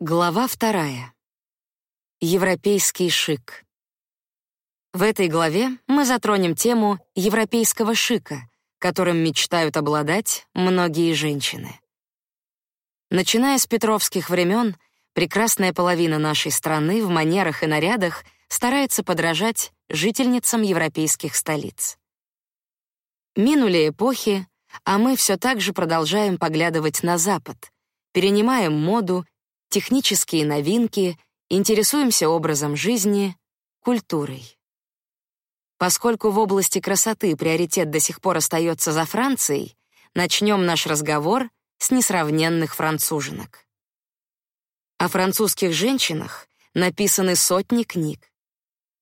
Глава вторая. Европейский шик. В этой главе мы затронем тему европейского шика, которым мечтают обладать многие женщины. Начиная с петровских времен, прекрасная половина нашей страны в манерах и нарядах старается подражать жительницам европейских столиц. Минули эпохи, а мы все так же продолжаем поглядывать на Запад, перенимаем моду технические новинки, интересуемся образом жизни, культурой. Поскольку в области красоты приоритет до сих пор остается за Францией, начнем наш разговор с несравненных француженок. О французских женщинах написаны сотни книг.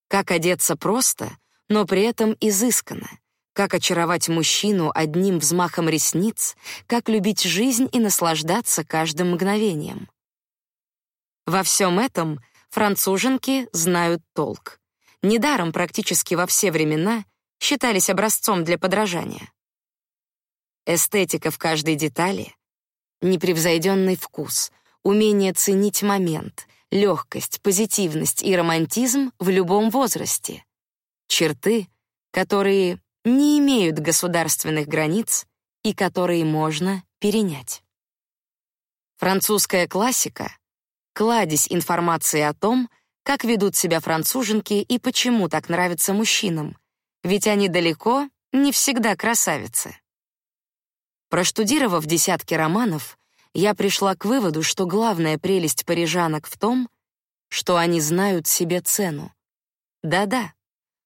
Как одеться просто, но при этом изысканно, как очаровать мужчину одним взмахом ресниц, как любить жизнь и наслаждаться каждым мгновением. Во всем этом француженки знают толк. Недаром практически во все времена считались образцом для подражания. Эстетика в каждой детали, непревзойденный вкус, умение ценить момент, легкость, позитивность и романтизм в любом возрасте. Черты, которые не имеют государственных границ и которые можно перенять. Французская классика кладезь информации о том, как ведут себя француженки и почему так нравятся мужчинам, ведь они далеко не всегда красавицы. Проштудировав десятки романов, я пришла к выводу, что главная прелесть парижанок в том, что они знают себе цену. Да-да,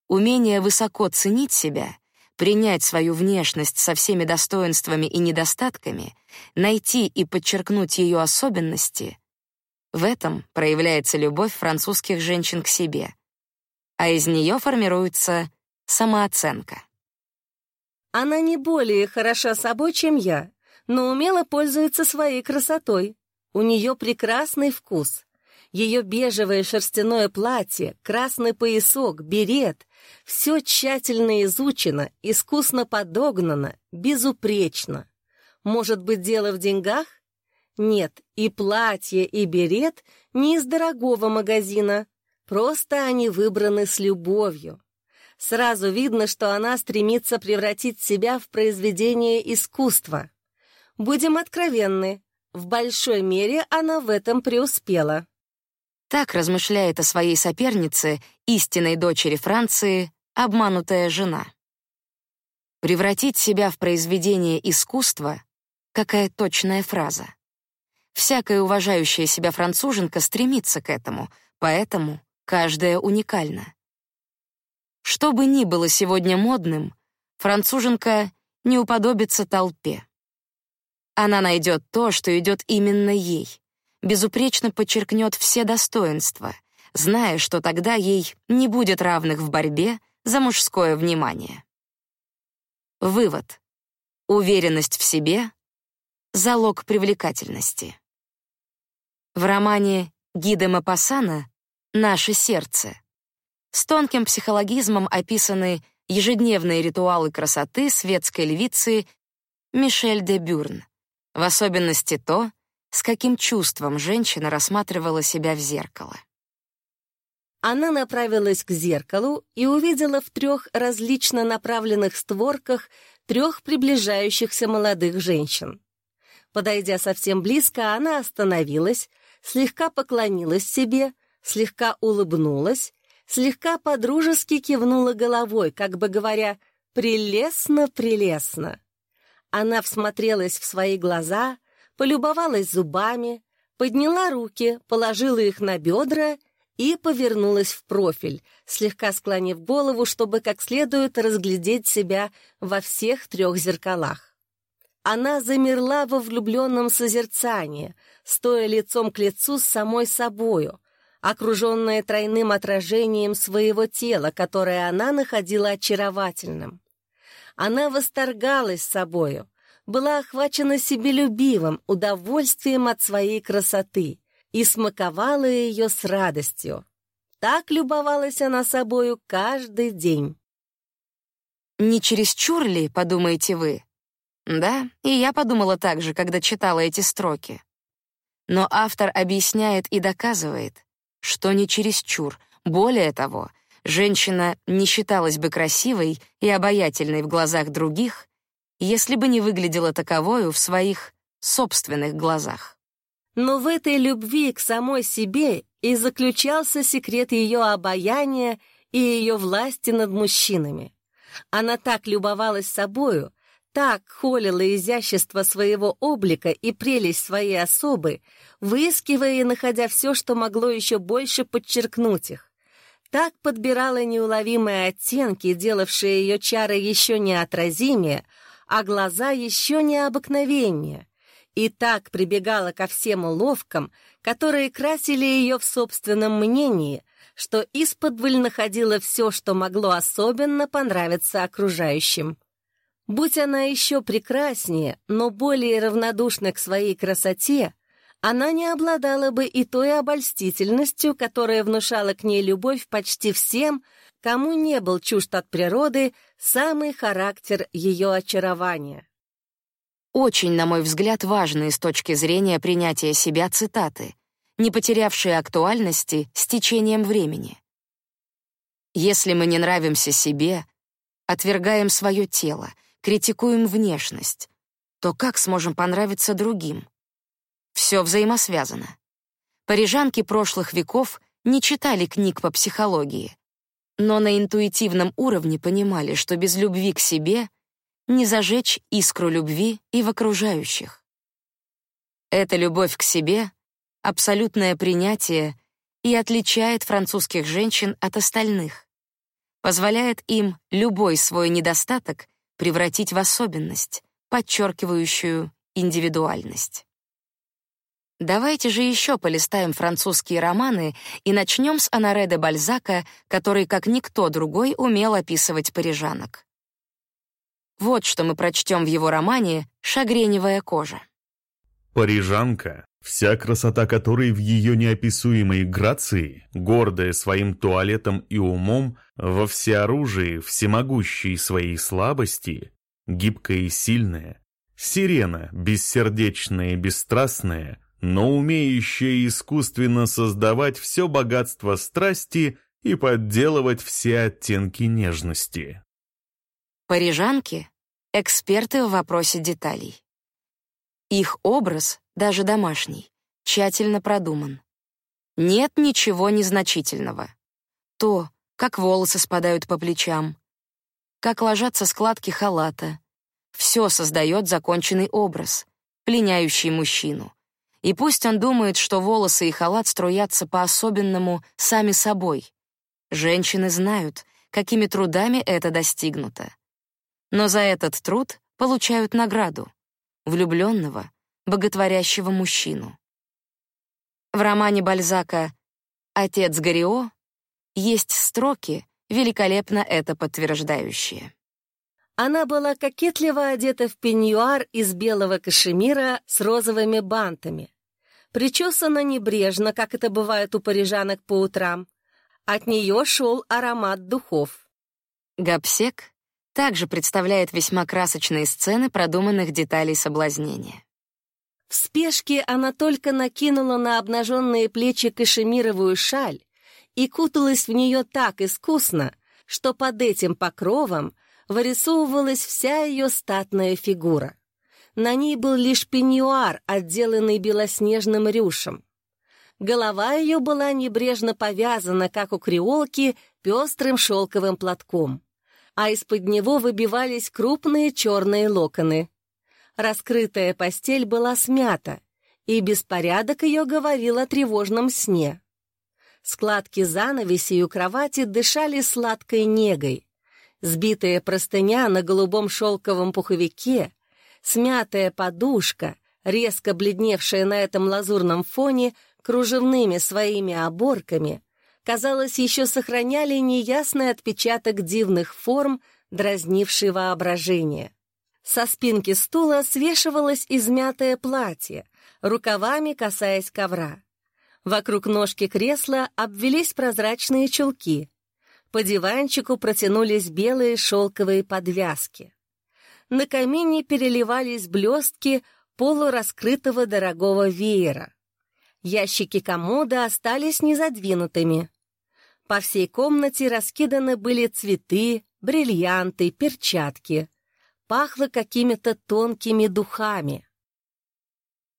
умение высоко ценить себя, принять свою внешность со всеми достоинствами и недостатками, найти и подчеркнуть ее особенности в этом проявляется любовь французских женщин к себе, а из нее формируется самооценка. Она не более хороша собой, чем я, но умело пользуется своей красотой. У нее прекрасный вкус. Ее бежевое шерстяное платье, красный поясок, берет — все тщательно изучено, искусно подогнано, безупречно. Может быть, дело в деньгах? Нет, и платье, и берет не из дорогого магазина. Просто они выбраны с любовью. Сразу видно, что она стремится превратить себя в произведение искусства. Будем откровенны, в большой мере она в этом преуспела. Так размышляет о своей сопернице, истинной дочери Франции, обманутая жена. Превратить себя в произведение искусства — какая точная фраза. Всякая уважающая себя француженка стремится к этому, поэтому каждая уникальна. Что бы ни было сегодня модным, француженка не уподобится толпе. Она найдет то, что идет именно ей, безупречно подчеркнет все достоинства, зная, что тогда ей не будет равных в борьбе за мужское внимание. Вывод. Уверенность в себе — залог привлекательности. В романе Гида Мапассана «Наше сердце» с тонким психологизмом описаны ежедневные ритуалы красоты светской львицы Мишель де Бюрн, в особенности то, с каким чувством женщина рассматривала себя в зеркало. Она направилась к зеркалу и увидела в трех различно направленных створках трех приближающихся молодых женщин. Подойдя совсем близко, она остановилась, слегка поклонилась себе, слегка улыбнулась, слегка подружески кивнула головой, как бы говоря «прелестно, прелестно». Она всмотрелась в свои глаза, полюбовалась зубами, подняла руки, положила их на бедра и повернулась в профиль, слегка склонив голову, чтобы как следует разглядеть себя во всех трех зеркалах. Она замерла во влюбленном созерцании, стоя лицом к лицу с самой собою, окруженная тройным отражением своего тела, которое она находила очаровательным. Она восторгалась собою, была охвачена себелюбивым удовольствием от своей красоты и смаковала ее с радостью. Так любовалась она собою каждый день. Не чересчур ли, подумаете вы, да, и я подумала так же, когда читала эти строки. Но автор объясняет и доказывает, что не чересчур. Более того, женщина не считалась бы красивой и обаятельной в глазах других, если бы не выглядела таковою в своих собственных глазах. Но в этой любви к самой себе и заключался секрет ее обаяния и ее власти над мужчинами. Она так любовалась собою, так холила изящество своего облика и прелесть своей особы, выискивая и находя все, что могло еще больше подчеркнуть их. Так подбирала неуловимые оттенки, делавшие ее чары еще неотразимее, а глаза еще необыкновеннее. И так прибегала ко всем уловкам, которые красили ее в собственном мнении, что исподволь находила все, что могло особенно понравиться окружающим. Будь она еще прекраснее, но более равнодушна к своей красоте, она не обладала бы и той обольстительностью, которая внушала к ней любовь почти всем, кому не был чужд от природы самый характер ее очарования. Очень, на мой взгляд, важные с точки зрения принятия себя цитаты, не потерявшие актуальности с течением времени. Если мы не нравимся себе, отвергаем свое тело — критикуем внешность, то как сможем понравиться другим? Все взаимосвязано. Парижанки прошлых веков не читали книг по психологии, но на интуитивном уровне понимали, что без любви к себе не зажечь искру любви и в окружающих. Эта любовь к себе — абсолютное принятие и отличает французских женщин от остальных, позволяет им любой свой недостаток превратить в особенность, подчеркивающую индивидуальность. Давайте же еще полистаем французские романы и начнем с Анаре де Бальзака, который, как никто другой, умел описывать парижанок. Вот что мы прочтем в его романе «Шагреневая кожа». Парижанка, вся красота которой в ее неописуемой грации, гордая своим туалетом и умом, во всеоружии, всемогущей своей слабости, гибкая и сильная, сирена, бессердечная и бесстрастная, но умеющая искусственно создавать все богатство страсти и подделывать все оттенки нежности. Парижанки — эксперты в вопросе деталей. Их образ, даже домашний, тщательно продуман. Нет ничего незначительного. То, как волосы спадают по плечам, как ложатся складки халата. Все создает законченный образ, пленяющий мужчину. И пусть он думает, что волосы и халат струятся по-особенному сами собой. Женщины знают, какими трудами это достигнуто. Но за этот труд получают награду — влюбленного, боготворящего мужчину. В романе Бальзака «Отец Горио» есть строки, великолепно это подтверждающие. Она была кокетливо одета в пеньюар из белого кашемира с розовыми бантами. Причесана небрежно, как это бывает у парижанок по утрам. От нее шел аромат духов. Гапсек также представляет весьма красочные сцены продуманных деталей соблазнения. В спешке она только накинула на обнаженные плечи кашемировую шаль и куталась в нее так искусно, что под этим покровом вырисовывалась вся ее статная фигура. На ней был лишь пеньюар, отделанный белоснежным рюшем. Голова ее была небрежно повязана, как у креолки, пестрым шелковым платком, а из-под него выбивались крупные черные локоны. Раскрытая постель была смята, и беспорядок ее говорил о тревожном сне. Складки занавесей у кровати дышали сладкой негой. Сбитая простыня на голубом шелковом пуховике, смятая подушка, резко бледневшая на этом лазурном фоне кружевными своими оборками, казалось, еще сохраняли неясный отпечаток дивных форм, дразнивший воображение. Со спинки стула свешивалось измятое платье, рукавами касаясь ковра. Вокруг ножки кресла обвелись прозрачные чулки. По диванчику протянулись белые шелковые подвязки. На камине переливались блестки полураскрытого дорогого веера. Ящики комода остались незадвинутыми. По всей комнате раскиданы были цветы, бриллианты, перчатки. Пахло какими-то тонкими духами.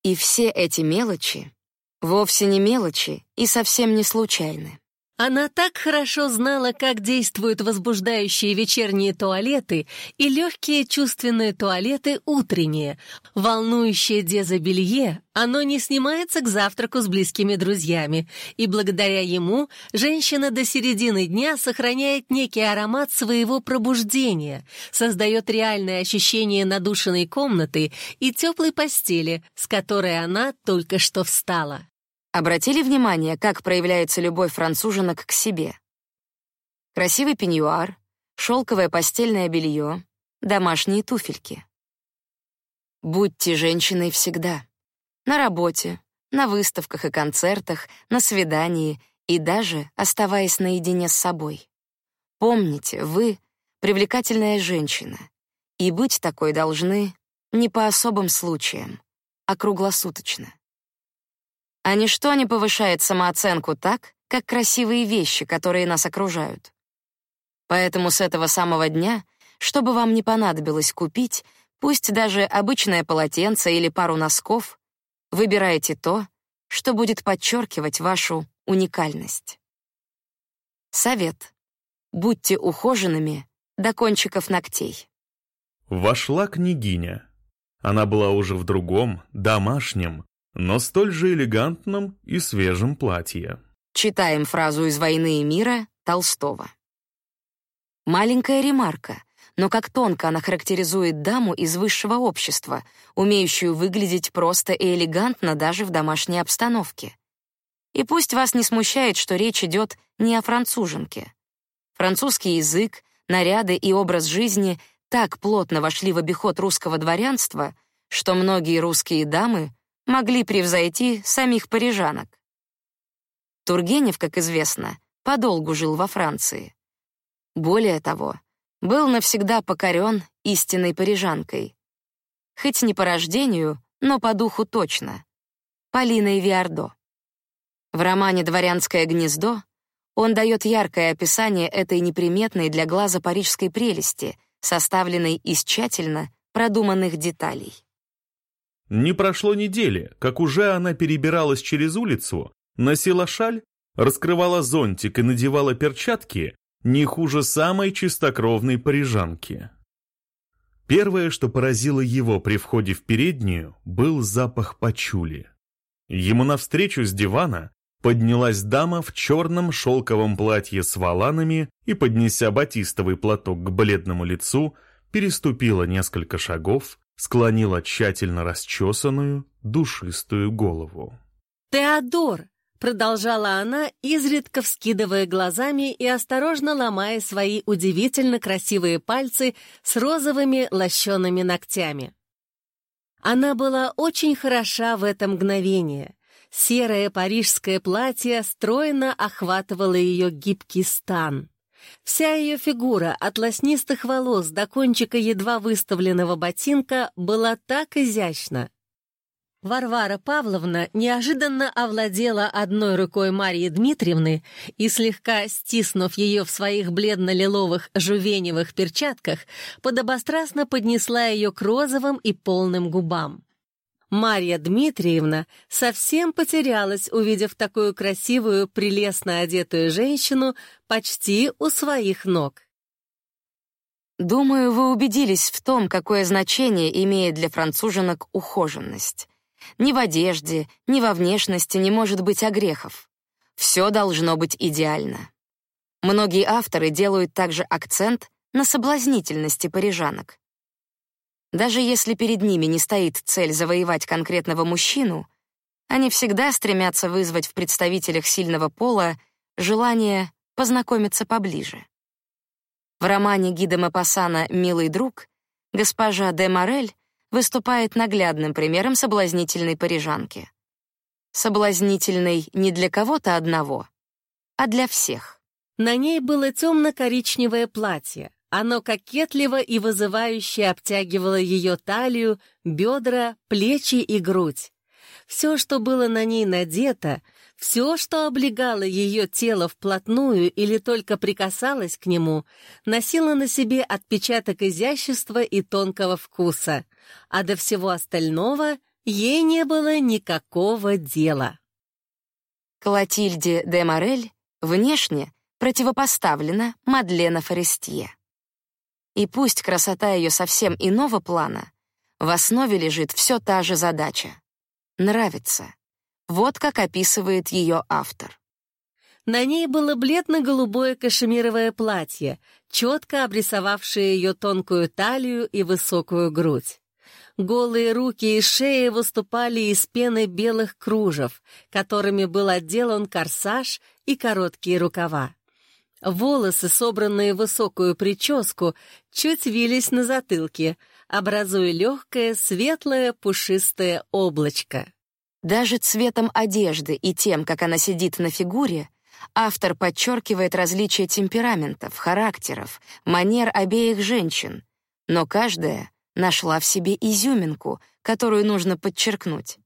И все эти мелочи вовсе не мелочи и совсем не случайны. Она так хорошо знала, как действуют возбуждающие вечерние туалеты и легкие чувственные туалеты утренние. Волнующее дезобелье, оно не снимается к завтраку с близкими друзьями, и благодаря ему женщина до середины дня сохраняет некий аромат своего пробуждения, создает реальное ощущение надушенной комнаты и теплой постели, с которой она только что встала. Обратили внимание, как проявляется любовь француженок к себе? Красивый пеньюар, шелковое постельное белье, домашние туфельки. Будьте женщиной всегда. На работе, на выставках и концертах, на свидании и даже оставаясь наедине с собой. Помните, вы — привлекательная женщина, и быть такой должны не по особым случаям, а круглосуточно. А ничто не повышает самооценку так, как красивые вещи, которые нас окружают. Поэтому с этого самого дня, что бы вам ни понадобилось купить, пусть даже обычное полотенце или пару носков, выбирайте то, что будет подчеркивать вашу уникальность. Совет. Будьте ухоженными до кончиков ногтей. Вошла княгиня. Она была уже в другом, домашнем, но столь же элегантном и свежем платье. Читаем фразу из «Войны и мира» Толстого. Маленькая ремарка, но как тонко она характеризует даму из высшего общества, умеющую выглядеть просто и элегантно даже в домашней обстановке. И пусть вас не смущает, что речь идет не о француженке. Французский язык, наряды и образ жизни так плотно вошли в обиход русского дворянства, что многие русские дамы могли превзойти самих парижанок. Тургенев, как известно, подолгу жил во Франции. Более того, был навсегда покорен истинной парижанкой. Хоть не по рождению, но по духу точно. Полиной Виардо. В романе «Дворянское гнездо» он дает яркое описание этой неприметной для глаза парижской прелести, составленной из тщательно продуманных деталей. Не прошло недели, как уже она перебиралась через улицу, носила шаль, раскрывала зонтик и надевала перчатки не хуже самой чистокровной парижанки. Первое, что поразило его при входе в переднюю, был запах пачули. Ему навстречу с дивана поднялась дама в черном шелковом платье с воланами и, поднеся батистовый платок к бледному лицу, переступила несколько шагов склонила тщательно расчесанную, душистую голову. «Теодор!» — продолжала она, изредка вскидывая глазами и осторожно ломая свои удивительно красивые пальцы с розовыми лощеными ногтями. Она была очень хороша в это мгновение. Серое парижское платье стройно охватывало ее гибкий стан. Вся ее фигура, от лоснистых волос до кончика едва выставленного ботинка, была так изящна. Варвара Павловна неожиданно овладела одной рукой Марьи Дмитриевны и, слегка стиснув ее в своих бледно-лиловых жувеневых перчатках, подобострастно поднесла ее к розовым и полным губам. Марья Дмитриевна совсем потерялась, увидев такую красивую, прелестно одетую женщину почти у своих ног. Думаю, вы убедились в том, какое значение имеет для француженок ухоженность. Ни в одежде, ни во внешности не может быть огрехов. Все должно быть идеально. Многие авторы делают также акцент на соблазнительности парижанок. Даже если перед ними не стоит цель завоевать конкретного мужчину, они всегда стремятся вызвать в представителях сильного пола желание познакомиться поближе. В романе Гида Мапассана «Милый друг» госпожа де Морель выступает наглядным примером соблазнительной парижанки. Соблазнительной не для кого-то одного, а для всех. На ней было темно-коричневое платье, оно кокетливо и вызывающе обтягивало ее талию, бедра, плечи и грудь. Все, что было на ней надето, все, что облегало ее тело вплотную или только прикасалось к нему, носило на себе отпечаток изящества и тонкого вкуса, а до всего остального ей не было никакого дела. Клотильде де Морель внешне противопоставлена Мадлена Форестье. И пусть красота ее совсем иного плана, в основе лежит все та же задача — нравится. Вот как описывает ее автор. На ней было бледно-голубое кашемировое платье, четко обрисовавшее ее тонкую талию и высокую грудь. Голые руки и шея выступали из пены белых кружев, которыми был отделан корсаж и короткие рукава. Волосы, собранные в высокую прическу, чуть вились на затылке, образуя легкое, светлое, пушистое облачко. Даже цветом одежды и тем, как она сидит на фигуре, автор подчеркивает различия темпераментов, характеров, манер обеих женщин, но каждая нашла в себе изюминку, которую нужно подчеркнуть.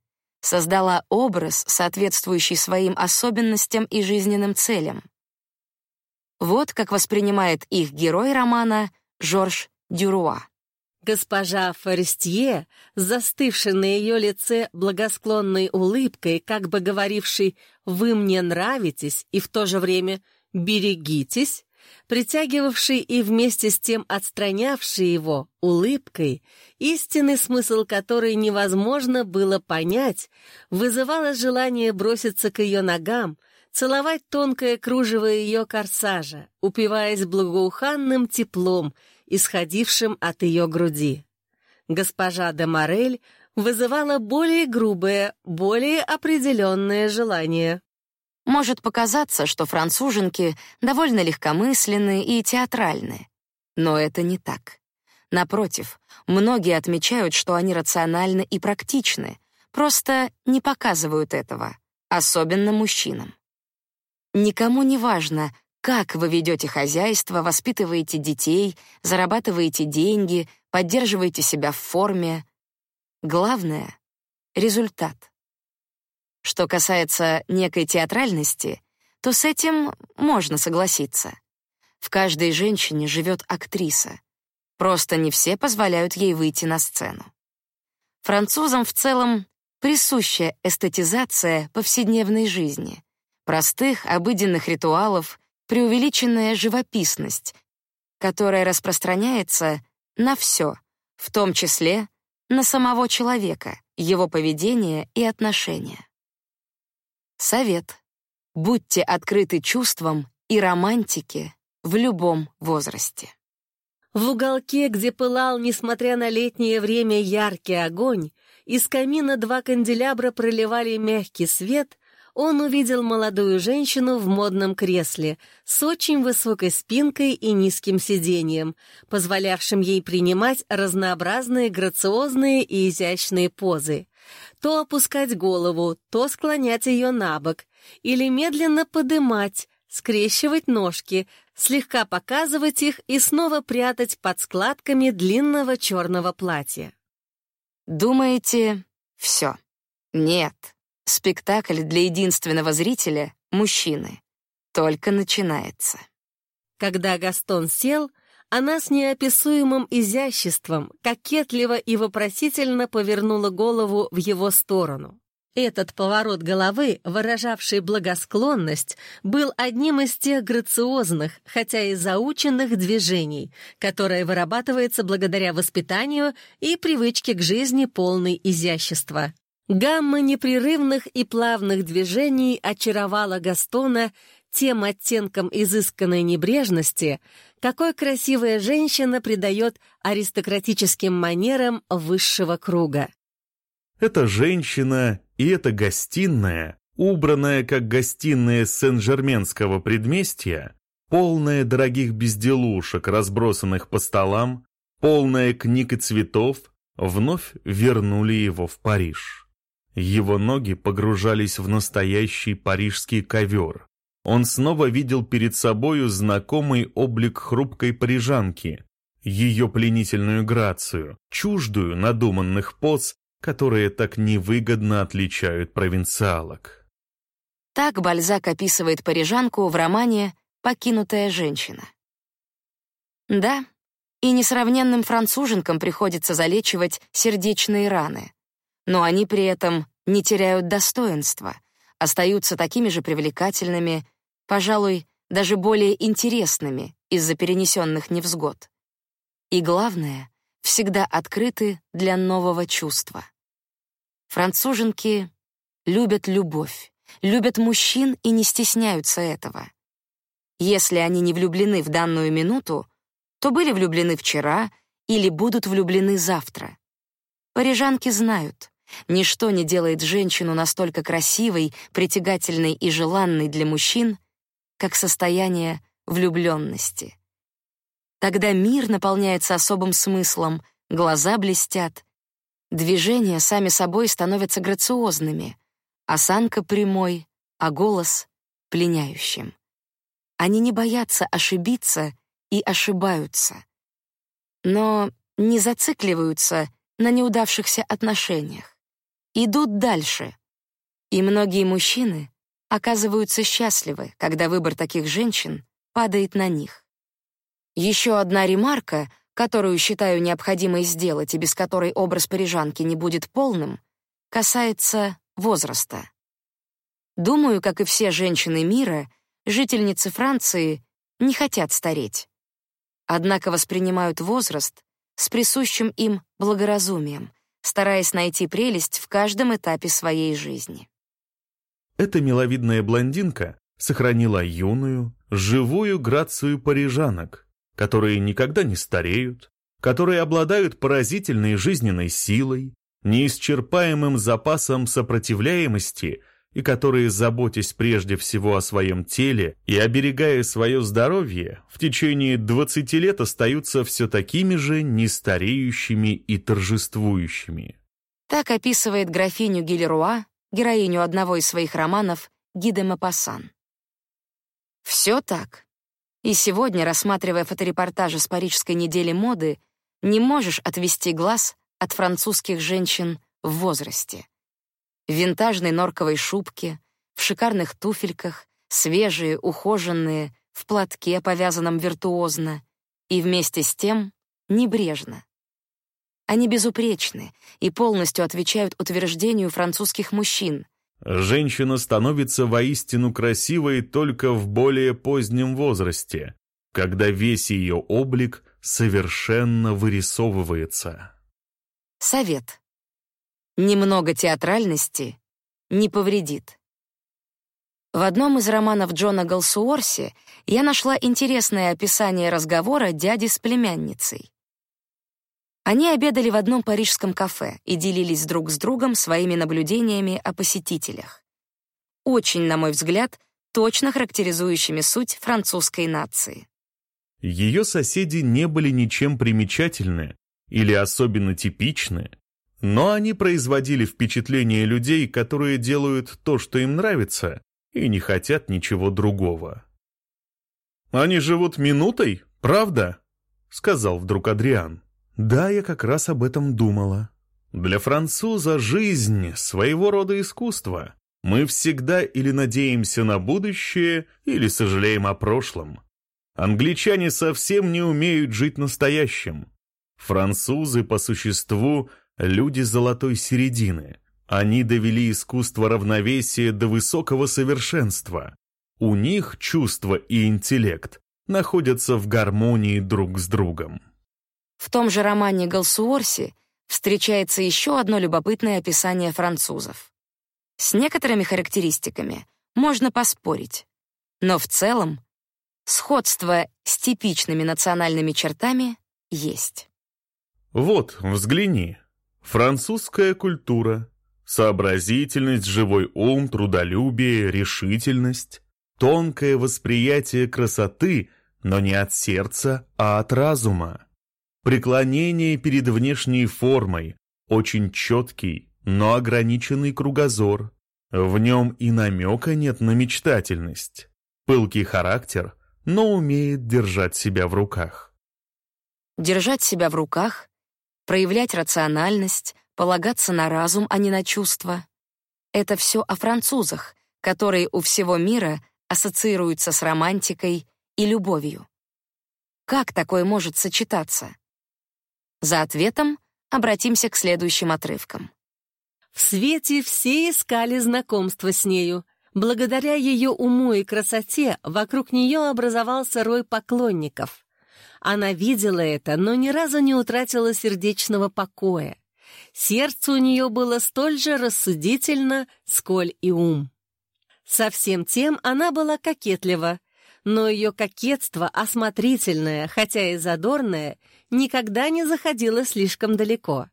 Создала образ, соответствующий своим особенностям и жизненным целям. Вот как воспринимает их герой романа Жорж Дюруа. Госпожа Форестье, застывшая на ее лице благосклонной улыбкой, как бы говорившей «Вы мне нравитесь» и в то же время «Берегитесь», притягивавший и вместе с тем отстранявший его улыбкой, истинный смысл которой невозможно было понять, вызывало желание броситься к ее ногам, целовать тонкое кружево ее корсажа, упиваясь благоуханным теплом, исходившим от ее груди. Госпожа де Морель вызывала более грубое, более определенное желание. Может показаться, что француженки довольно легкомысленны и театральны. Но это не так. Напротив, многие отмечают, что они рациональны и практичны, просто не показывают этого, особенно мужчинам. Никому не важно, как вы ведете хозяйство, воспитываете детей, зарабатываете деньги, поддерживаете себя в форме. Главное — результат. Что касается некой театральности, то с этим можно согласиться. В каждой женщине живет актриса. Просто не все позволяют ей выйти на сцену. Французам в целом присуща эстетизация повседневной жизни, простых обыденных ритуалов, преувеличенная живописность, которая распространяется на все, в том числе на самого человека, его поведение и отношения. Совет. Будьте открыты чувствам и романтике в любом возрасте. В уголке, где пылал, несмотря на летнее время, яркий огонь, из камина два канделябра проливали мягкий свет, он увидел молодую женщину в модном кресле с очень высокой спинкой и низким сиденьем, позволявшим ей принимать разнообразные грациозные и изящные позы. То опускать голову, то склонять ее на бок, или медленно подымать, скрещивать ножки, слегка показывать их и снова прятать под складками длинного черного платья. Думаете, все? Нет. Спектакль для единственного зрителя, мужчины, только начинается. Когда Гастон сел, она с неописуемым изяществом, кокетливо и вопросительно повернула голову в его сторону. Этот поворот головы, выражавший благосклонность, был одним из тех грациозных, хотя и заученных движений, которое вырабатывается благодаря воспитанию и привычке к жизни полной изящества. Гамма непрерывных и плавных движений очаровала Гастона тем оттенком изысканной небрежности, какой красивая женщина придает аристократическим манерам высшего круга. Эта женщина и эта гостиная, убранная как гостиная Сен-Жерменского предместья, полная дорогих безделушек, разбросанных по столам, полная книг и цветов, вновь вернули его в Париж. Его ноги погружались в настоящий парижский ковер. Он снова видел перед собою знакомый облик хрупкой парижанки, ее пленительную грацию, чуждую надуманных поз которые так невыгодно отличают провинциалок. Так Бальзак описывает парижанку в романе «Покинутая женщина». Да, и несравненным француженкам приходится залечивать сердечные раны, но они при этом не теряют достоинства, остаются такими же привлекательными, пожалуй, даже более интересными из-за перенесенных невзгод. И главное, всегда открыты для нового чувства. Француженки любят любовь, любят мужчин и не стесняются этого. Если они не влюблены в данную минуту, то были влюблены вчера или будут влюблены завтра. Парижанки знают, ничто не делает женщину настолько красивой, притягательной и желанной для мужчин, как состояние влюбленности. Тогда мир наполняется особым смыслом, глаза блестят, движения сами собой становятся грациозными, осанка прямой, а голос — пленяющим. Они не боятся ошибиться и ошибаются. Но не зацикливаются на неудавшихся отношениях. Идут дальше. И многие мужчины оказываются счастливы, когда выбор таких женщин падает на них. Еще одна ремарка, которую считаю необходимой сделать и без которой образ парижанки не будет полным, касается возраста. Думаю, как и все женщины мира, жительницы Франции не хотят стареть. Однако воспринимают возраст с присущим им благоразумием, стараясь найти прелесть в каждом этапе своей жизни. Эта миловидная блондинка сохранила юную, живую грацию парижанок, которые никогда не стареют, которые обладают поразительной жизненной силой, неисчерпаемым запасом сопротивляемости и которые, заботясь прежде всего о своем теле и оберегая свое здоровье, в течение 20 лет остаются все такими же нестареющими и торжествующими. Так описывает графиню Гильруа, героиню одного из своих романов «Гиде Мапассан». Все так. И сегодня, рассматривая фоторепортажи с Парижской недели моды, не можешь отвести глаз от французских женщин в возрасте. В винтажной норковой шубке, в шикарных туфельках, свежие, ухоженные, в платке, повязанном виртуозно, и вместе с тем небрежно. Они безупречны и полностью отвечают утверждению французских мужчин, Женщина становится воистину красивой только в более позднем возрасте, когда весь ее облик совершенно вырисовывается. Совет. Немного театральности не повредит. В одном из романов Джона Галсуорси я нашла интересное описание разговора дяди с племянницей. Они обедали в одном парижском кафе и делились друг с другом своими наблюдениями о посетителях. Очень, на мой взгляд, точно характеризующими суть французской нации. Ее соседи не были ничем примечательны или особенно типичны, но они производили впечатление людей, которые делают то, что им нравится, и не хотят ничего другого. «Они живут минутой, правда?» — сказал вдруг Адриан. Да, я как раз об этом думала. Для француза жизнь — своего рода искусство. Мы всегда или надеемся на будущее, или сожалеем о прошлом. Англичане совсем не умеют жить настоящим. Французы, по существу, люди золотой середины. Они довели искусство равновесия до высокого совершенства. У них чувство и интеллект находятся в гармонии друг с другом. В том же романе Галсуорси встречается еще одно любопытное описание французов. С некоторыми характеристиками можно поспорить, но в целом сходство с типичными национальными чертами есть. Вот, взгляни. Французская культура, сообразительность, живой ум, трудолюбие, решительность, тонкое восприятие красоты, но не от сердца, а от разума. Преклонение перед внешней формой, очень четкий, но ограниченный кругозор. В нем и намека нет на мечтательность. Пылкий характер, но умеет держать себя в руках. Держать себя в руках, проявлять рациональность, полагаться на разум, а не на чувства. Это все о французах, которые у всего мира ассоциируются с романтикой и любовью. Как такое может сочетаться? За ответом обратимся к следующим отрывкам. В свете все искали знакомства с нею. Благодаря ее уму и красоте вокруг нее образовался рой поклонников. Она видела это, но ни разу не утратила сердечного покоя. Сердце у нее было столь же рассудительно, сколь и ум. Со всем тем она была кокетлива, но ее кокетство, осмотрительное, хотя и задорное, никогда не заходило слишком далеко.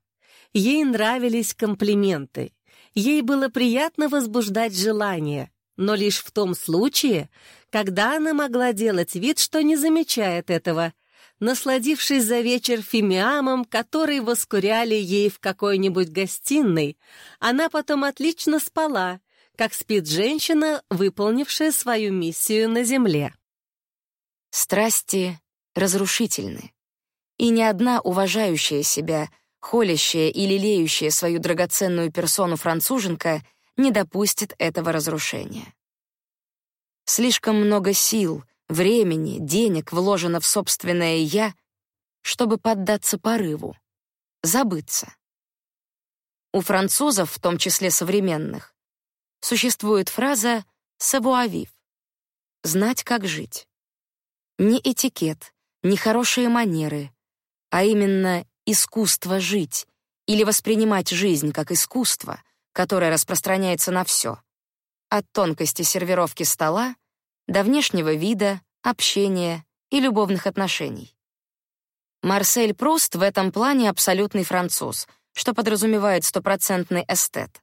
Ей нравились комплименты. Ей было приятно возбуждать желание, но лишь в том случае, когда она могла делать вид, что не замечает этого, насладившись за вечер фимиамом, который воскуряли ей в какой-нибудь гостиной, она потом отлично спала, как спит женщина, выполнившая свою миссию на земле. Страсти разрушительны, и ни одна уважающая себя, холящая и лелеющая свою драгоценную персону француженка не допустит этого разрушения. Слишком много сил, времени, денег вложено в собственное «я», чтобы поддаться порыву, забыться. У французов, в том числе современных, существует фраза «savoir — знать, как жить. Не этикет, не хорошие манеры, а именно искусство жить или воспринимать жизнь как искусство, которое распространяется на все, от тонкости сервировки стола до внешнего вида, общения и любовных отношений. Марсель Пруст в этом плане абсолютный француз, что подразумевает стопроцентный эстет.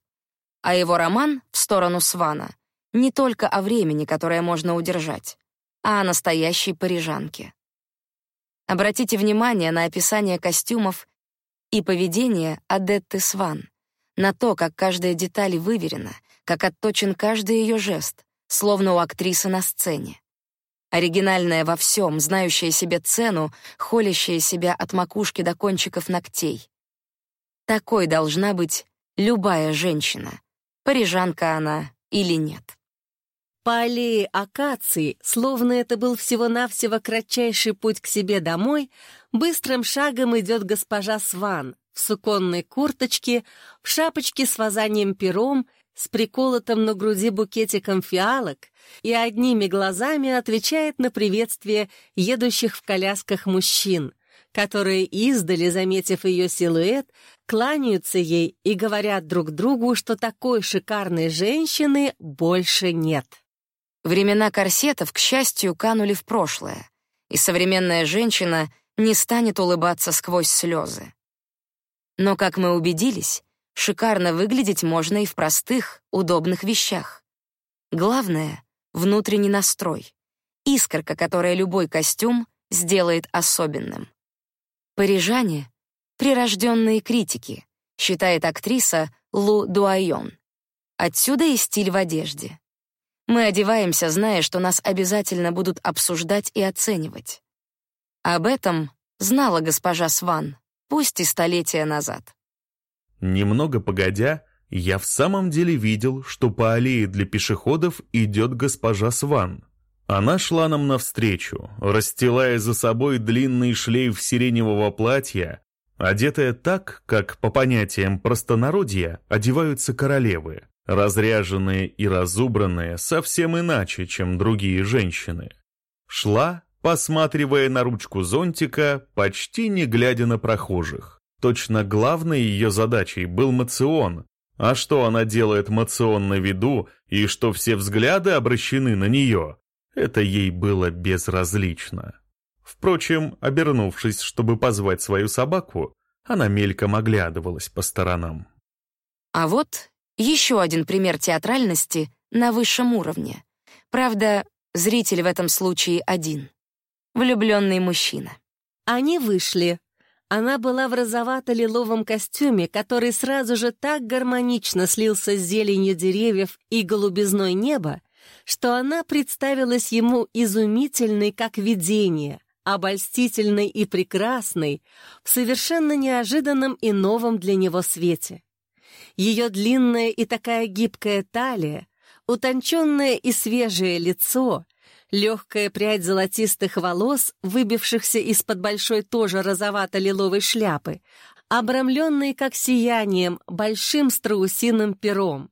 А его роман «В сторону Свана» не только о времени, которое можно удержать, а о настоящей парижанке. Обратите внимание на описание костюмов и поведение Адетты Сван, на то, как каждая деталь выверена, как отточен каждый ее жест, словно у актрисы на сцене. Оригинальная во всем, знающая себе цену, холящая себя от макушки до кончиков ногтей. Такой должна быть любая женщина, парижанка она или нет. По аллее акации, словно это был всего-навсего кратчайший путь к себе домой, быстрым шагом идет госпожа Сван в суконной курточке, в шапочке с вязанием пером с приколотым на груди букетиком фиалок и одними глазами отвечает на приветствие едущих в колясках мужчин, которые издали, заметив ее силуэт, кланяются ей и говорят друг другу, что такой шикарной женщины больше нет. Времена корсетов, к счастью, канули в прошлое, и современная женщина не станет улыбаться сквозь слезы. Но, как мы убедились, Шикарно выглядеть можно и в простых, удобных вещах. Главное — внутренний настрой. Искорка, которая любой костюм сделает особенным. Парижане — прирожденные критики, считает актриса Лу Дуайон. Отсюда и стиль в одежде. Мы одеваемся, зная, что нас обязательно будут обсуждать и оценивать. Об этом знала госпожа Сван, пусть и столетия назад. Немного погодя, я в самом деле видел, что по аллее для пешеходов идет госпожа Сван. Она шла нам навстречу, расстилая за собой длинный шлейф сиреневого платья, одетая так, как, по понятиям простонародья, одеваются королевы, разряженные и разубранные совсем иначе, чем другие женщины. Шла, посматривая на ручку зонтика, почти не глядя на прохожих. Точно главной ее задачей был мацион, а что она делает мацион на виду и что все взгляды обращены на нее, это ей было безразлично. Впрочем, обернувшись, чтобы позвать свою собаку, она мельком оглядывалась по сторонам. А вот еще один пример театральности на высшем уровне. Правда, зритель в этом случае один. Влюбленный мужчина. Они вышли, она была в розовато-лиловом костюме, который сразу же так гармонично слился с зеленью деревьев и голубизной неба, что она представилась ему изумительной, как видение, обольстительной и прекрасной, в совершенно неожиданном и новом для него свете. Ее длинная и такая гибкая талия, утонченное и свежее лицо, легкая прядь золотистых волос, выбившихся из-под большой тоже розовато-лиловой шляпы, обрамленные как сиянием большим страусиным пером,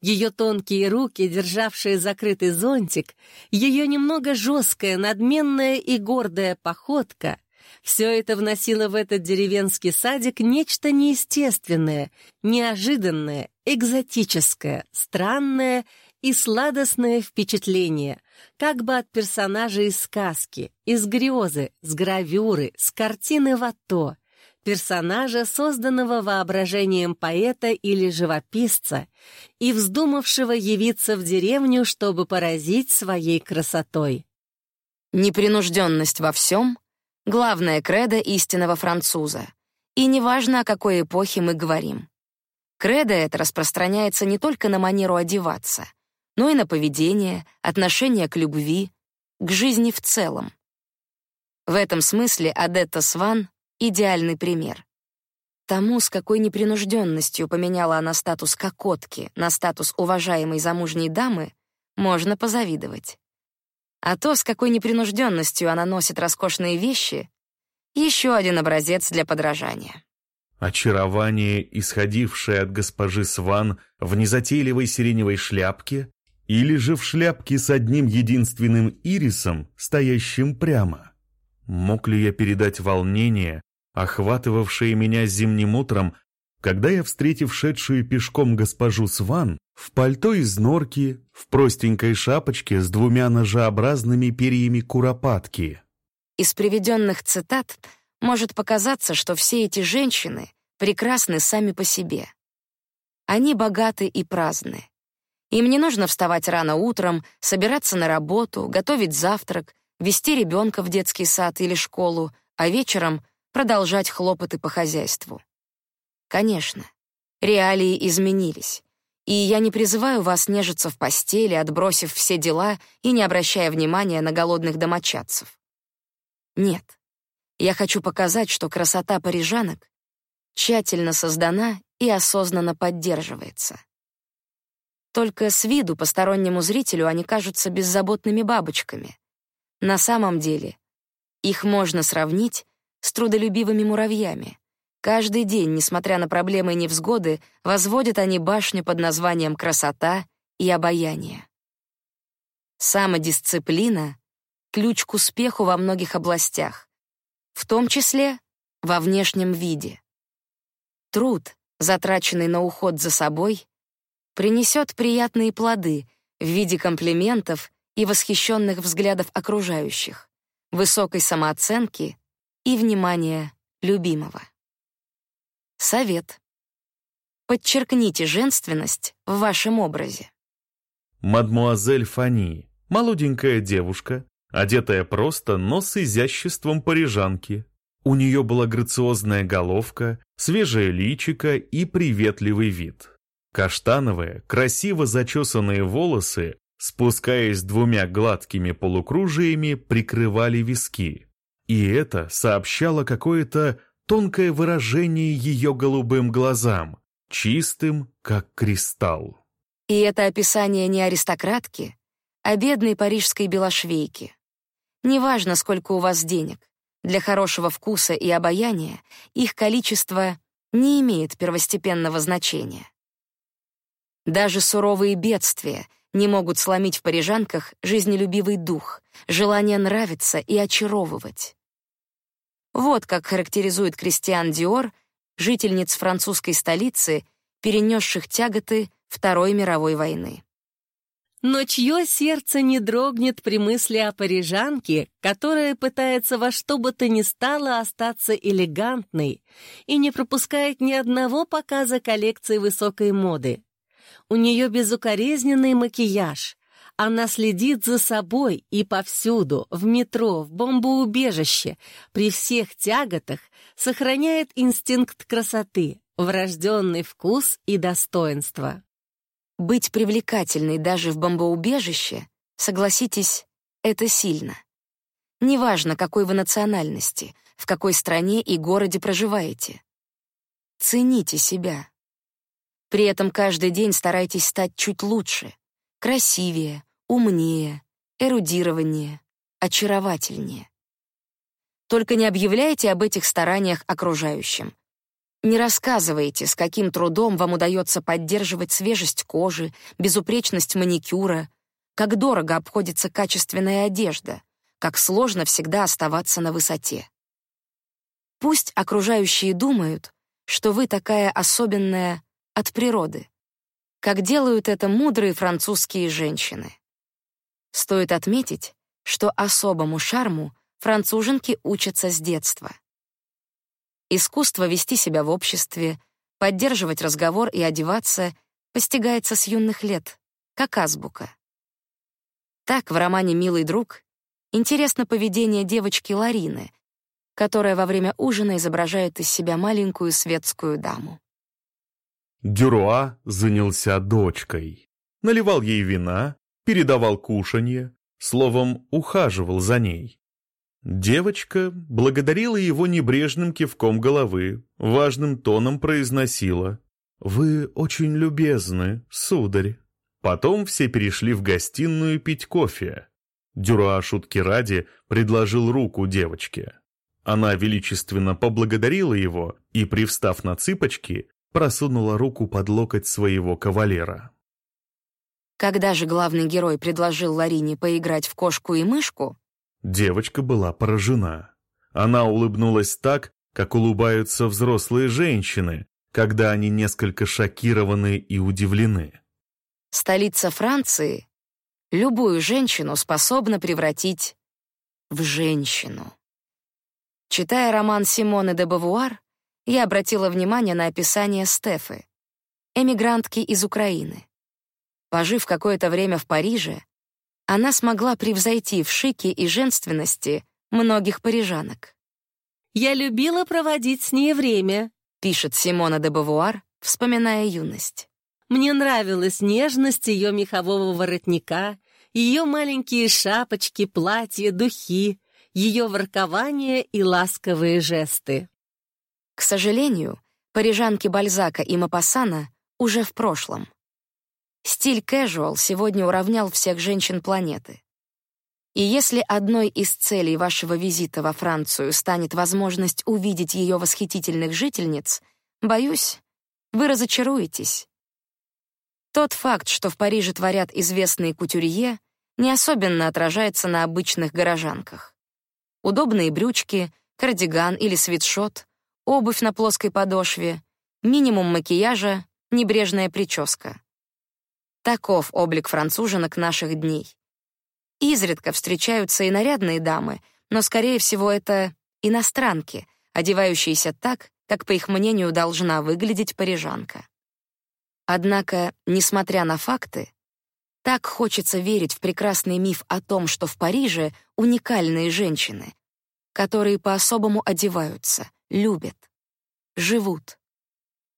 ее тонкие руки, державшие закрытый зонтик, ее немного жесткая, надменная и гордая походка — все это вносило в этот деревенский садик нечто неестественное, неожиданное, экзотическое, странное и сладостное впечатление, как бы от персонажа из сказки, из грезы, с гравюры, с картины Вато, персонажа, созданного воображением поэта или живописца и вздумавшего явиться в деревню, чтобы поразить своей красотой. Непринужденность во всем — главная кредо истинного француза. И неважно, о какой эпохе мы говорим. Кредо это распространяется не только на манеру одеваться, но и на поведение, отношение к любви, к жизни в целом. В этом смысле Адетта Сван идеальный пример. Тому, с какой непринужденностью поменяла она статус кокотки на статус уважаемой замужней дамы, можно позавидовать. А то, с какой непринужденностью она носит роскошные вещи, еще один образец для подражания. Очарование, исходившее от госпожи Сван в незатейливой сиреневой шляпке, или же в шляпке с одним единственным ирисом, стоящим прямо. Мог ли я передать волнение, охватывавшее меня зимним утром, когда я, встретив шедшую пешком госпожу Сван, в пальто из норки, в простенькой шапочке с двумя ножеобразными перьями куропатки. Из приведенных цитат может показаться, что все эти женщины прекрасны сами по себе. Они богаты и праздны. Им не нужно вставать рано утром, собираться на работу, готовить завтрак, вести ребенка в детский сад или школу, а вечером продолжать хлопоты по хозяйству. Конечно, реалии изменились, и я не призываю вас нежиться в постели, отбросив все дела и не обращая внимания на голодных домочадцев. Нет, я хочу показать, что красота парижанок тщательно создана и осознанно поддерживается. Только с виду постороннему зрителю они кажутся беззаботными бабочками, на самом деле, их можно сравнить с трудолюбивыми муравьями. Каждый день, несмотря на проблемы и невзгоды, возводят они башню под названием «красота» и «обаяние». Самодисциплина — ключ к успеху во многих областях, в том числе во внешнем виде. Труд, затраченный на уход за собой, принесет приятные плоды в виде комплиментов и восхищенных взглядов окружающих, высокой самооценки и внимания любимого. Совет. Подчеркните женственность в вашем образе. Мадмуазель Фани, молоденькая девушка, одетая просто, но с изяществом парижанки. У нее была грациозная головка, свежее личико и приветливый вид. Каштановые, красиво зачесанные волосы спускаясь двумя гладкими полукружиями, прикрывали виски. И это сообщало какое-то тонкое выражение ее голубым глазам, чистым, как кристалл. И это описание не аристократки, а бедной парижской белошвейки. Неважно, сколько у вас денег, для хорошего вкуса и обаяния их количество не имеет первостепенного значения. Даже суровые бедствия — не могут сломить в парижанках жизнелюбивый дух, желание нравиться и очаровывать. Вот как характеризует Кристиан Диор жительниц французской столицы, перенесших тяготы Второй мировой войны. Но чье сердце не дрогнет при мысли о парижанке, которая пытается во что бы то ни стало остаться элегантной и не пропускает ни одного показа коллекции высокой моды? У нее безукоризненный макияж. Она следит за собой и повсюду, в метро, в бомбоубежище, при всех тяготах сохраняет инстинкт красоты, врожденный вкус и достоинство. Быть привлекательной даже в бомбоубежище, согласитесь, это сильно. Неважно, какой вы национальности, в какой стране и городе проживаете. Цените себя. При этом каждый день старайтесь стать чуть лучше, красивее, умнее, эрудированнее, очаровательнее. Только не объявляйте об этих стараниях окружающим. Не рассказывайте, с каким трудом вам удается поддерживать свежесть кожи, безупречность маникюра, как дорого обходится качественная одежда, как сложно всегда оставаться на высоте. Пусть окружающие думают, что вы такая особенная от природы, как делают это мудрые французские женщины. Стоит отметить, что особому шарму француженки учатся с детства. Искусство вести себя в обществе, поддерживать разговор и одеваться постигается с юных лет, как азбука. Так в романе «Милый друг» интересно поведение девочки Ларины, которая во время ужина изображает из себя маленькую светскую даму. Дюруа занялся дочкой. Наливал ей вина, передавал кушанье, словом, ухаживал за ней. Девочка благодарила его небрежным кивком головы, важным тоном произносила «Вы очень любезны, сударь». Потом все перешли в гостиную пить кофе. Дюра шутки ради предложил руку девочке. Она величественно поблагодарила его и, привстав на цыпочки, просунула руку под локоть своего кавалера. Когда же главный герой предложил Ларине поиграть в кошку и мышку, Девочка была поражена. Она улыбнулась так, как улыбаются взрослые женщины, когда они несколько шокированы и удивлены. Столица Франции любую женщину способна превратить в женщину. Читая роман Симоны де Бавуар, я обратила внимание на описание Стефы, эмигрантки из Украины. Пожив какое-то время в Париже, она смогла превзойти в шике и женственности многих парижанок. «Я любила проводить с ней время», — пишет Симона де Бавуар, вспоминая юность. «Мне нравилась нежность ее мехового воротника, ее маленькие шапочки, платья, духи, ее воркование и ласковые жесты». К сожалению, парижанки Бальзака и Мапассана уже в прошлом. Стиль casual сегодня уравнял всех женщин планеты. И если одной из целей вашего визита во Францию станет возможность увидеть ее восхитительных жительниц, боюсь, вы разочаруетесь. Тот факт, что в Париже творят известные кутюрье, не особенно отражается на обычных горожанках. Удобные брючки, кардиган или свитшот, обувь на плоской подошве, минимум макияжа, небрежная прическа. Таков облик француженок наших дней. Изредка встречаются и нарядные дамы, но, скорее всего, это иностранки, одевающиеся так, как, по их мнению, должна выглядеть парижанка. Однако, несмотря на факты, так хочется верить в прекрасный миф о том, что в Париже уникальные женщины, которые по-особому одеваются, любят, живут,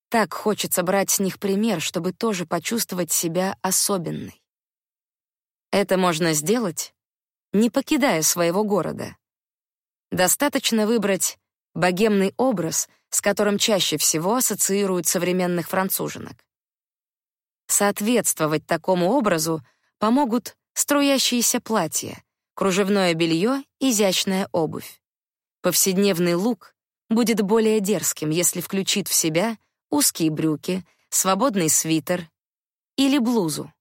так хочется брать с них пример, чтобы тоже почувствовать себя особенной. Это можно сделать, не покидая своего города. Достаточно выбрать богемный образ, с которым чаще всего ассоциируют современных француженок. Соответствовать такому образу помогут струящиеся платья, кружевное белье, изящная обувь. Повседневный лук будет более дерзким, если включит в себя узкие брюки, свободный свитер или блузу,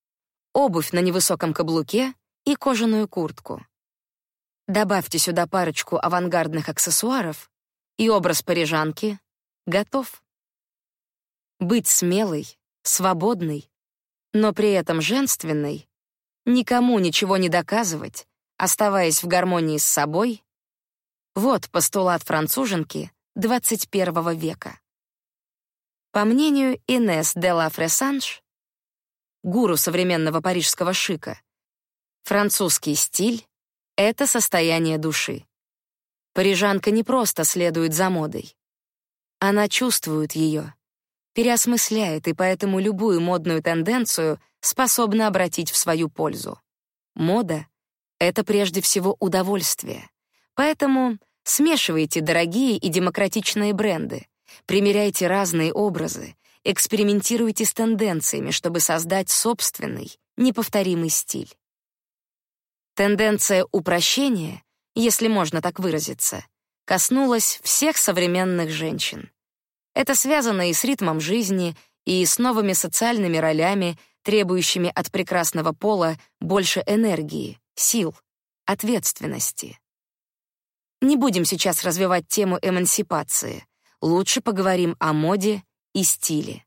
обувь на невысоком каблуке и кожаную куртку. Добавьте сюда парочку авангардных аксессуаров, и образ парижанки готов. Быть смелой, свободной, но при этом женственной, никому ничего не доказывать, оставаясь в гармонии с собой — вот постулат француженки 21 века. По мнению Инес де ла Фресанж, гуру современного парижского шика, французский стиль — это состояние души. Парижанка не просто следует за модой. Она чувствует ее, переосмысляет и поэтому любую модную тенденцию способна обратить в свою пользу. Мода — это прежде всего удовольствие, Поэтому смешивайте дорогие и демократичные бренды, примеряйте разные образы, экспериментируйте с тенденциями, чтобы создать собственный, неповторимый стиль. Тенденция упрощения, если можно так выразиться, коснулась всех современных женщин. Это связано и с ритмом жизни, и с новыми социальными ролями, требующими от прекрасного пола больше энергии, сил, ответственности. Не будем сейчас развивать тему эмансипации. Лучше поговорим о моде и стиле.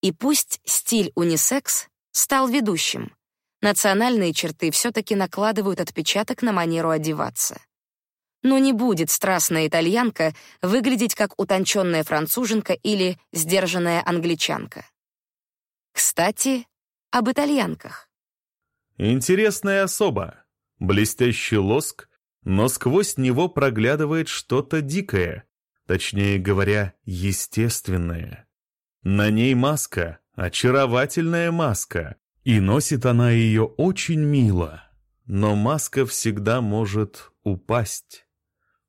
И пусть стиль унисекс стал ведущим, национальные черты все таки накладывают отпечаток на манеру одеваться. Но не будет страстная итальянка выглядеть как утонченная француженка или сдержанная англичанка. Кстати, об итальянках. Интересная особа. Блестящий лоск, но сквозь него проглядывает что-то дикое, точнее говоря, естественное. На ней маска, очаровательная маска, и носит она ее очень мило. Но маска всегда может упасть.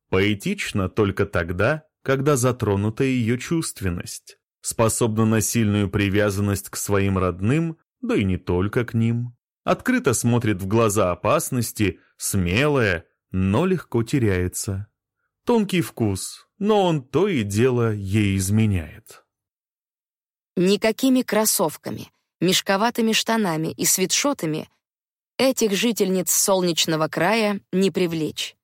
Поэтично только тогда, когда затронута ее чувственность, способна на сильную привязанность к своим родным, да и не только к ним. Открыто смотрит в глаза опасности, смелая, но легко теряется. Тонкий вкус, но он то и дело ей изменяет. Никакими кроссовками, мешковатыми штанами и свитшотами этих жительниц солнечного края не привлечь.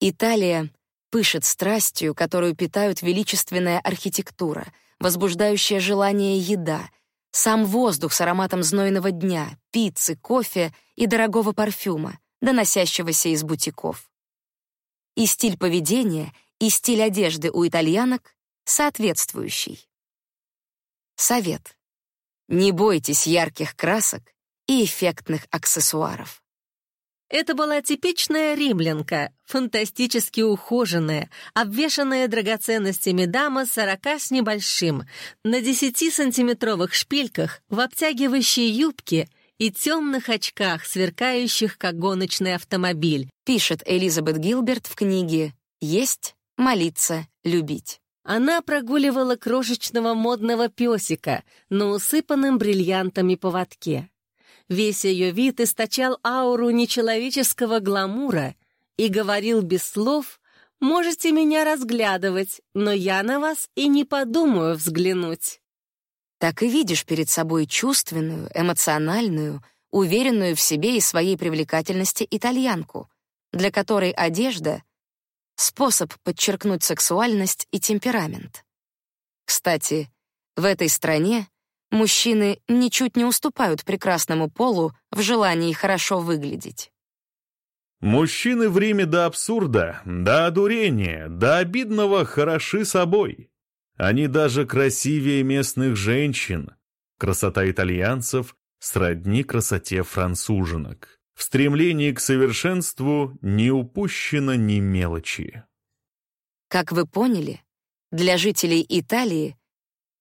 Италия пышет страстью, которую питают величественная архитектура, возбуждающая желание еда, сам воздух с ароматом знойного дня, пиццы, кофе и дорогого парфюма, доносящегося из бутиков. И стиль поведения, и стиль одежды у итальянок соответствующий. Совет. Не бойтесь ярких красок и эффектных аксессуаров. Это была типичная римлянка, фантастически ухоженная, обвешанная драгоценностями дама сорока с небольшим, на 10-сантиметровых шпильках, в обтягивающей юбке и темных очках, сверкающих как гоночный автомобиль, пишет Элизабет Гилберт в книге «Есть, молиться, любить». Она прогуливала крошечного модного песика на усыпанном бриллиантами поводке. Весь ее вид источал ауру нечеловеческого гламура и говорил без слов «Можете меня разглядывать, но я на вас и не подумаю взглянуть». Так и видишь перед собой чувственную, эмоциональную, уверенную в себе и своей привлекательности итальянку, для которой одежда — способ подчеркнуть сексуальность и темперамент. Кстати, в этой стране Мужчины ничуть не уступают прекрасному полу в желании хорошо выглядеть. Мужчины в Риме до абсурда, до одурения, до обидного хороши собой. Они даже красивее местных женщин. Красота итальянцев сродни красоте француженок. В стремлении к совершенству не упущено ни мелочи. Как вы поняли, для жителей Италии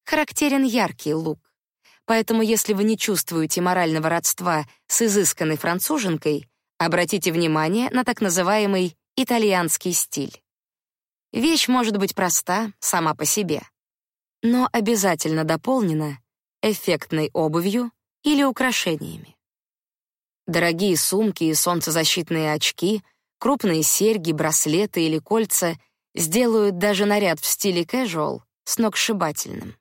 характерен яркий лук. Поэтому если вы не чувствуете морального родства с изысканной француженкой, обратите внимание на так называемый итальянский стиль. Вещь может быть проста сама по себе, но обязательно дополнена эффектной обувью или украшениями. Дорогие сумки и солнцезащитные очки, крупные серьги, браслеты или кольца сделают даже наряд в стиле casual сногсшибательным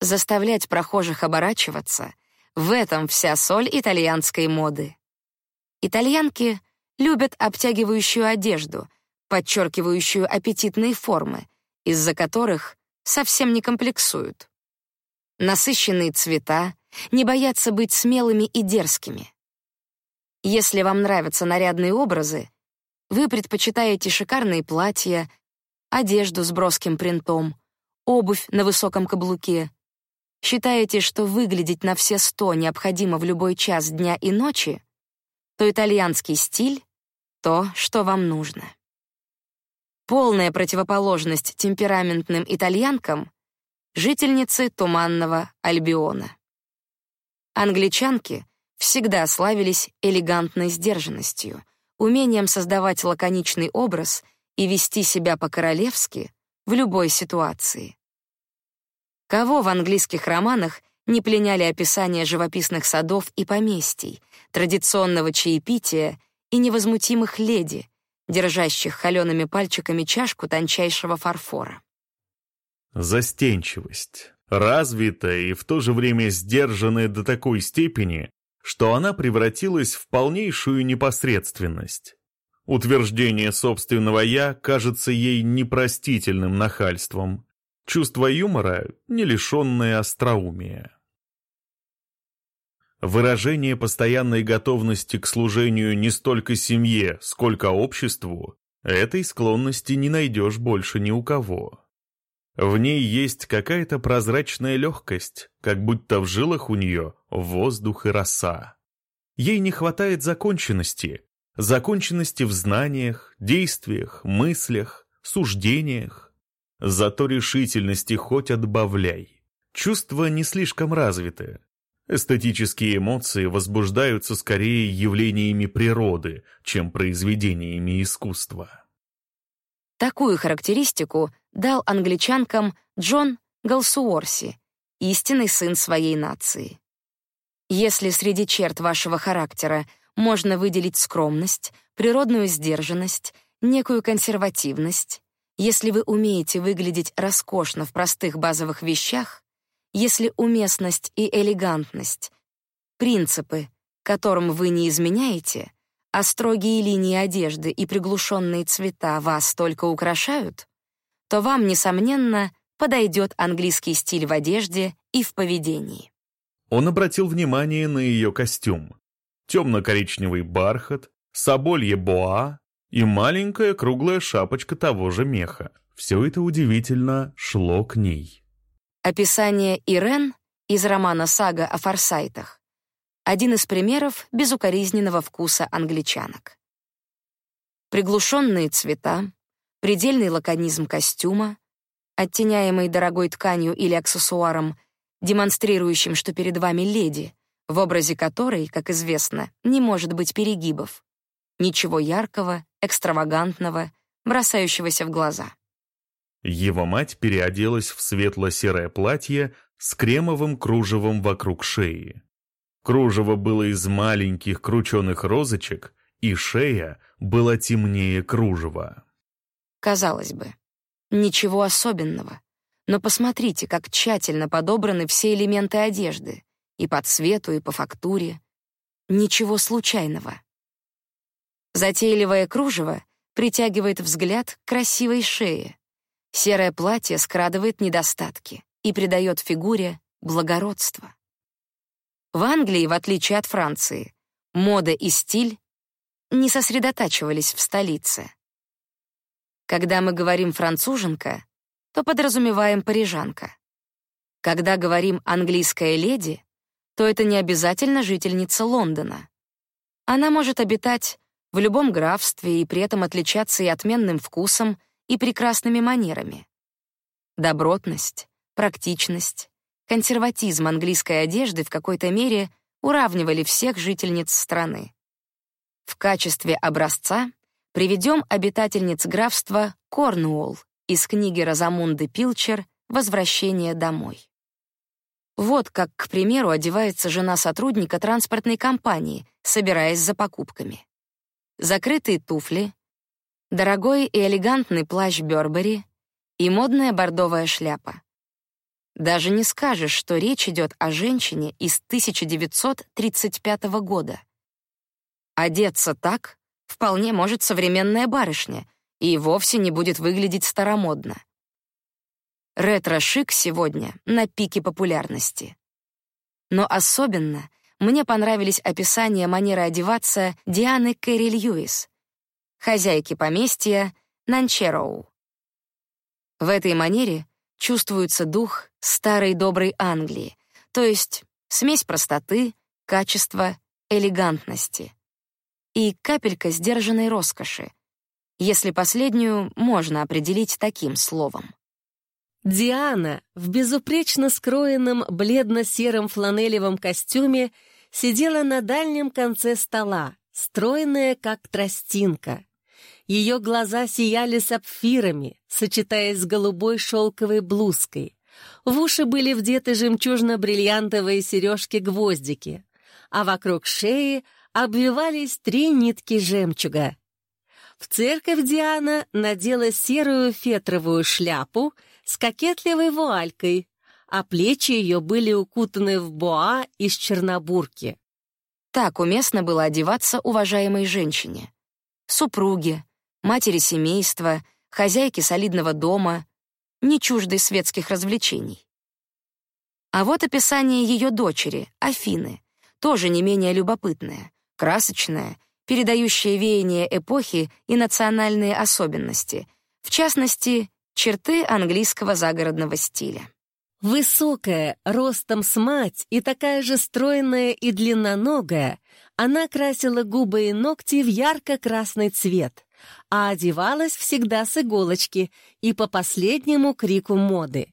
заставлять прохожих оборачиваться — в этом вся соль итальянской моды. Итальянки любят обтягивающую одежду, подчеркивающую аппетитные формы, из-за которых совсем не комплексуют. Насыщенные цвета, не боятся быть смелыми и дерзкими. Если вам нравятся нарядные образы, вы предпочитаете шикарные платья, одежду с броским принтом, обувь на высоком каблуке, считаете, что выглядеть на все сто необходимо в любой час дня и ночи, то итальянский стиль — то, что вам нужно. Полная противоположность темпераментным итальянкам — жительницы Туманного Альбиона. Англичанки всегда славились элегантной сдержанностью, умением создавать лаконичный образ и вести себя по-королевски в любой ситуации. Кого в английских романах не пленяли описания живописных садов и поместий, традиционного чаепития и невозмутимых леди, держащих холеными пальчиками чашку тончайшего фарфора. Застенчивость, развитая и в то же время сдержанная до такой степени, что она превратилась в полнейшую непосредственность. Утверждение собственного «я» кажется ей непростительным нахальством, чувство юмора — не лишенное остроумия. Выражение постоянной готовности к служению не столько семье, сколько обществу, этой склонности не найдешь больше ни у кого. В ней есть какая-то прозрачная легкость, как будто в жилах у нее воздух и роса. Ей не хватает законченности, законченности в знаниях, действиях, мыслях, суждениях. Зато решительности хоть отбавляй. Чувства не слишком развиты, Эстетические эмоции возбуждаются скорее явлениями природы, чем произведениями искусства. Такую характеристику дал англичанкам Джон Галсуорси, истинный сын своей нации. Если среди черт вашего характера можно выделить скромность, природную сдержанность, некую консервативность, если вы умеете выглядеть роскошно в простых базовых вещах, если уместность и элегантность — принципы, которым вы не изменяете, а строгие линии одежды и приглушенные цвета вас только украшают, то вам, несомненно, подойдет английский стиль в одежде и в поведении. Он обратил внимание на ее костюм. Темно-коричневый бархат, соболье боа и маленькая круглая шапочка того же меха. Все это удивительно шло к ней. Описание Ирен из романа «Сага о форсайтах» — один из примеров безукоризненного вкуса англичанок. Приглушенные цвета, предельный лаконизм костюма, оттеняемый дорогой тканью или аксессуаром, демонстрирующим, что перед вами леди, в образе которой, как известно, не может быть перегибов. Ничего яркого, экстравагантного, бросающегося в глаза. Его мать переоделась в светло-серое платье с кремовым кружевом вокруг шеи. Кружево было из маленьких крученых розочек, и шея была темнее кружева. Казалось бы, ничего особенного. Но посмотрите, как тщательно подобраны все элементы одежды, и по цвету, и по фактуре. Ничего случайного. Затейливое кружево притягивает взгляд к красивой шее, Серое платье скрадывает недостатки и придает фигуре благородство. В Англии, в отличие от Франции, мода и стиль не сосредотачивались в столице. Когда мы говорим «француженка», то подразумеваем «парижанка». Когда говорим «английская леди», то это не обязательно жительница Лондона. Она может обитать в любом графстве и при этом отличаться и отменным вкусом, и прекрасными манерами. Добротность, практичность, консерватизм английской одежды в какой-то мере уравнивали всех жительниц страны. В качестве образца приведем обитательниц графства Корнуолл из книги Розамунды Пилчер «Возвращение домой». Вот как, к примеру, одевается жена сотрудника транспортной компании, собираясь за покупками. Закрытые туфли, дорогой и элегантный плащ Бёрбери и модная бордовая шляпа. Даже не скажешь, что речь идет о женщине из 1935 года. Одеться так вполне может современная барышня и вовсе не будет выглядеть старомодно. Ретро-шик сегодня на пике популярности. Но особенно мне понравились описания манеры одеваться Дианы Кэрри Льюис — хозяйки поместья Нанчероу. В этой манере чувствуется дух старой доброй Англии, то есть смесь простоты, качества, элегантности и капелька сдержанной роскоши, если последнюю можно определить таким словом. Диана в безупречно скроенном бледно-сером фланелевом костюме сидела на дальнем конце стола, стройная, как тростинка. Ее глаза сияли сапфирами, сочетаясь с голубой шелковой блузкой. В уши были вдеты жемчужно-бриллиантовые сережки-гвоздики, а вокруг шеи обвивались три нитки жемчуга. В церковь Диана надела серую фетровую шляпу с кокетливой вуалькой, а плечи ее были укутаны в боа из чернобурки. Так уместно было одеваться уважаемой женщине. Супруге, матери семейства, хозяйке солидного дома, не чуждой светских развлечений. А вот описание ее дочери, Афины, тоже не менее любопытное, красочное, передающее веяние эпохи и национальные особенности, в частности, черты английского загородного стиля. Высокая, ростом с мать и такая же стройная и длинноногая, она красила губы и ногти в ярко-красный цвет, а одевалась всегда с иголочки и по последнему крику моды.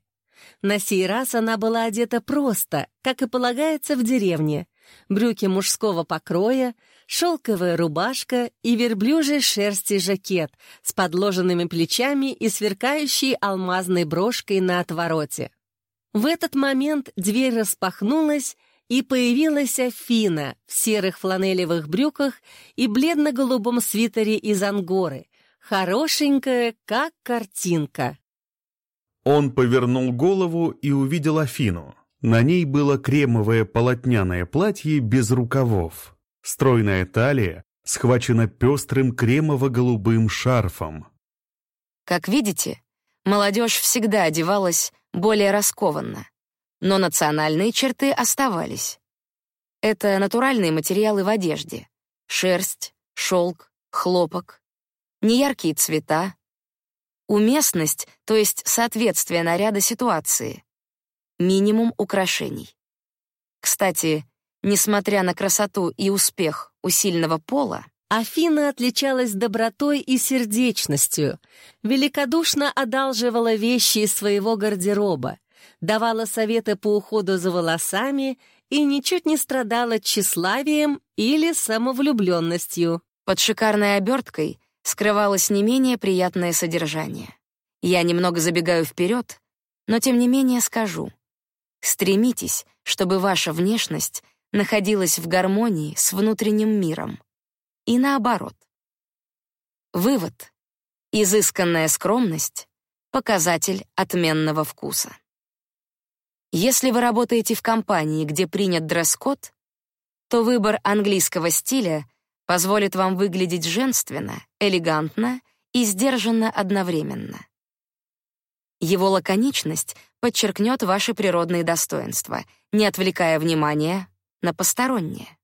На сей раз она была одета просто, как и полагается в деревне. Брюки мужского покроя, шелковая рубашка и верблюжий шерсти жакет с подложенными плечами и сверкающей алмазной брошкой на отвороте. В этот момент дверь распахнулась, и появилась Афина в серых фланелевых брюках и бледно-голубом свитере из ангоры, хорошенькая, как картинка. Он повернул голову и увидел Афину. На ней было кремовое полотняное платье без рукавов. Стройная талия схвачена пестрым кремово-голубым шарфом. Как видите, молодежь всегда одевалась более раскованно, но национальные черты оставались. Это натуральные материалы в одежде: шерсть, шелк, хлопок, неяркие цвета, уместность, то есть соответствие наряда ситуации, минимум украшений. Кстати, несмотря на красоту и успех у сильного пола, Афина отличалась добротой и сердечностью, великодушно одалживала вещи из своего гардероба, давала советы по уходу за волосами и ничуть не страдала тщеславием или самовлюбленностью. Под шикарной оберткой скрывалось не менее приятное содержание. Я немного забегаю вперед, но тем не менее скажу. Стремитесь, чтобы ваша внешность находилась в гармонии с внутренним миром и наоборот. Вывод. Изысканная скромность — показатель отменного вкуса. Если вы работаете в компании, где принят дресс-код, то выбор английского стиля позволит вам выглядеть женственно, элегантно и сдержанно одновременно. Его лаконичность подчеркнет ваши природные достоинства, не отвлекая внимания на постороннее.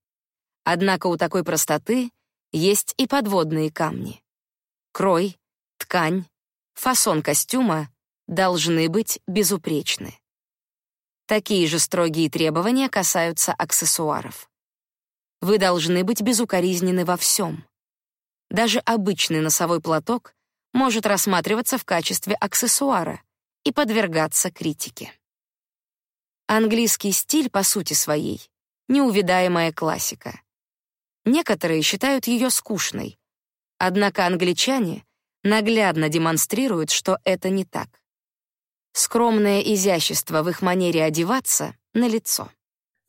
Однако у такой простоты есть и подводные камни. Крой, ткань, фасон костюма должны быть безупречны. Такие же строгие требования касаются аксессуаров. Вы должны быть безукоризненны во всем. Даже обычный носовой платок может рассматриваться в качестве аксессуара и подвергаться критике. Английский стиль по сути своей неувидаемая классика. Некоторые считают ее скучной. Однако англичане наглядно демонстрируют, что это не так. Скромное изящество в их манере одеваться налицо.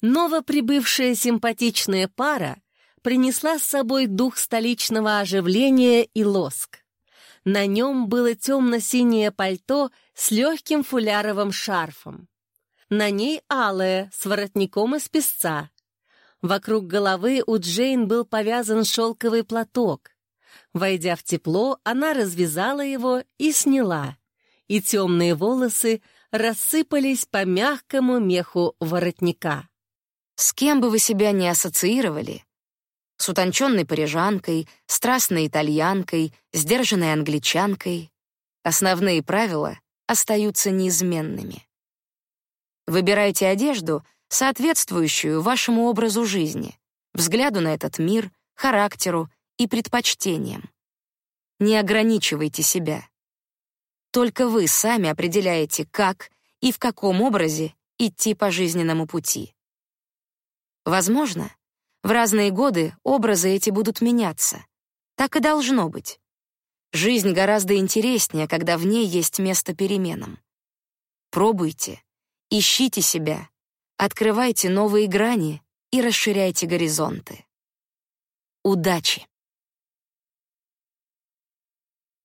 Новоприбывшая симпатичная пара принесла с собой дух столичного оживления и лоск. На нем было темно-синее пальто с легким фуляровым шарфом. На ней алое, с воротником из песца, Вокруг головы у Джейн был повязан шелковый платок. Войдя в тепло, она развязала его и сняла, и темные волосы рассыпались по мягкому меху воротника. С кем бы вы себя ни ассоциировали, с утонченной парижанкой, страстной итальянкой, сдержанной англичанкой, основные правила остаются неизменными. Выбирайте одежду — соответствующую вашему образу жизни, взгляду на этот мир, характеру и предпочтениям. Не ограничивайте себя. Только вы сами определяете, как и в каком образе идти по жизненному пути. Возможно, В разные годы образы эти будут меняться. Так и должно быть. Жизнь гораздо интереснее, когда в ней есть место переменам. Пробуйте, ищите себя, открывайте новые грани и расширяйте горизонты. Удачи!